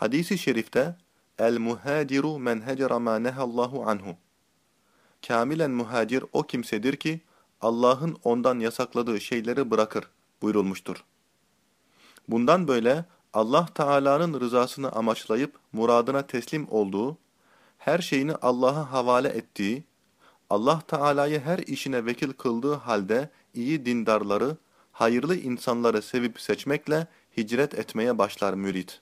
Hadisi şerifte El muhaciru men hecera ma nehallahu anhu. Kamilen muhacir o kimsedir ki Allah'ın ondan yasakladığı şeyleri bırakır buyurulmuştur. Bundan böyle Allah Teala'nın rızasını amaçlayıp muradına teslim olduğu, her şeyini Allah'a havale ettiği, Allah Teala'yı her işine vekil kıldığı halde iyi dindarları, hayırlı insanları sevip seçmekle hicret etmeye başlar mürit.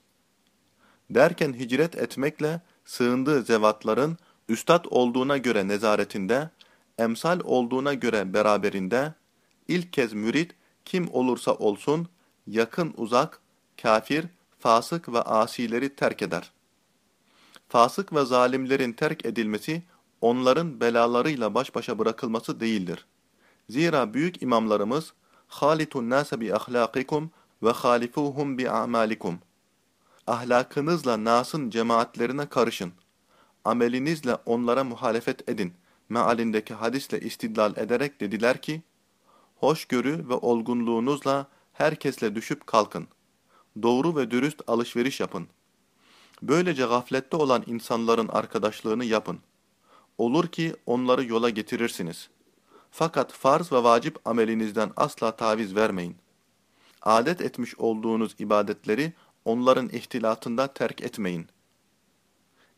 Derken hicret etmekle sığındığı zevatların üstad olduğuna göre nezaretinde, emsal olduğuna göre beraberinde, ilk kez mürit kim olursa olsun, yakın uzak, kafir, fasık ve asileri terk eder. Fasık ve zalimlerin terk edilmesi, onların belalarıyla baş başa bırakılması değildir. Zira büyük imamlarımız, خَالِتُ النَّاسَ بِأَخْلَاقِكُمْ وَخَالِفُوهُمْ بِأَعْمَالِكُمْ Ahlakınızla nasın cemaatlerine karışın. Amelinizle onlara muhalefet edin. Mealindeki hadisle istidlal ederek dediler ki, Hoşgörü ve olgunluğunuzla herkesle düşüp kalkın. Doğru ve dürüst alışveriş yapın. Böylece gaflette olan insanların arkadaşlığını yapın. Olur ki onları yola getirirsiniz. Fakat farz ve vacip amelinizden asla taviz vermeyin. Adet etmiş olduğunuz ibadetleri onların ihtilatında terk etmeyin.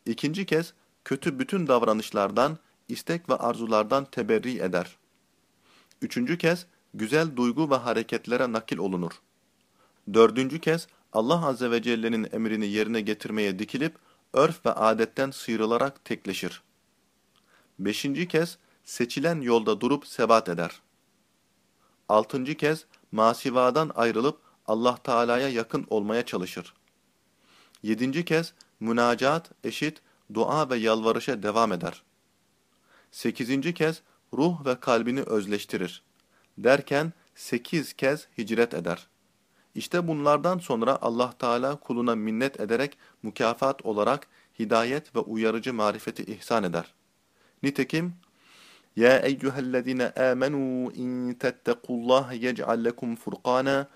İkinci kez kötü bütün davranışlardan, istek ve arzulardan teberri eder. Üçüncü kez güzel duygu ve hareketlere nakil olunur. Dördüncü kez Allah Azze ve Celle'nin emrini yerine getirmeye dikilip örf ve adetten sıyrılarak tekleşir. Beşinci kez seçilen yolda durup sebat eder. Altıncı kez masivadan ayrılıp Allah Teala'ya yakın olmaya çalışır. Yedinci kez münacat, eşit, dua ve yalvarışa devam eder. Sekizinci kez ruh ve kalbini özleştirir. Derken sekiz kez hicret eder. İşte bunlardan sonra Allah Teala kuluna minnet ederek mükafat olarak hidayet ve uyarıcı marifeti ihsan eder. Nitekim Ya eyyühellezine amenu in tettequllaha yec'al lekum furqana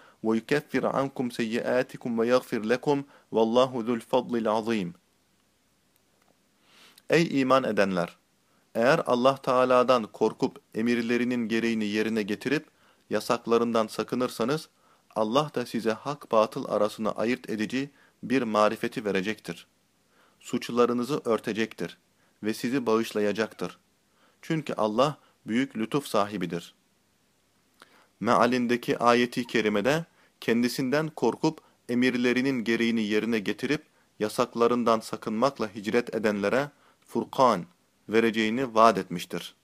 ankum seyyiatikum ve yaghfir lekum vallahu zul fadlil azim. Ey iman edenler! Eğer Allah Teala'dan korkup emirlerinin gereğini yerine getirip yasaklarından sakınırsanız Allah da size hak batıl arasına ayırt edici bir marifeti verecektir. Suçlarınızı örtecektir ve sizi bağışlayacaktır. Çünkü Allah büyük lütuf sahibidir. Mealindeki ayeti kerimede kendisinden korkup emirlerinin gereğini yerine getirip yasaklarından sakınmakla hicret edenlere Furkan vereceğini vaat etmiştir.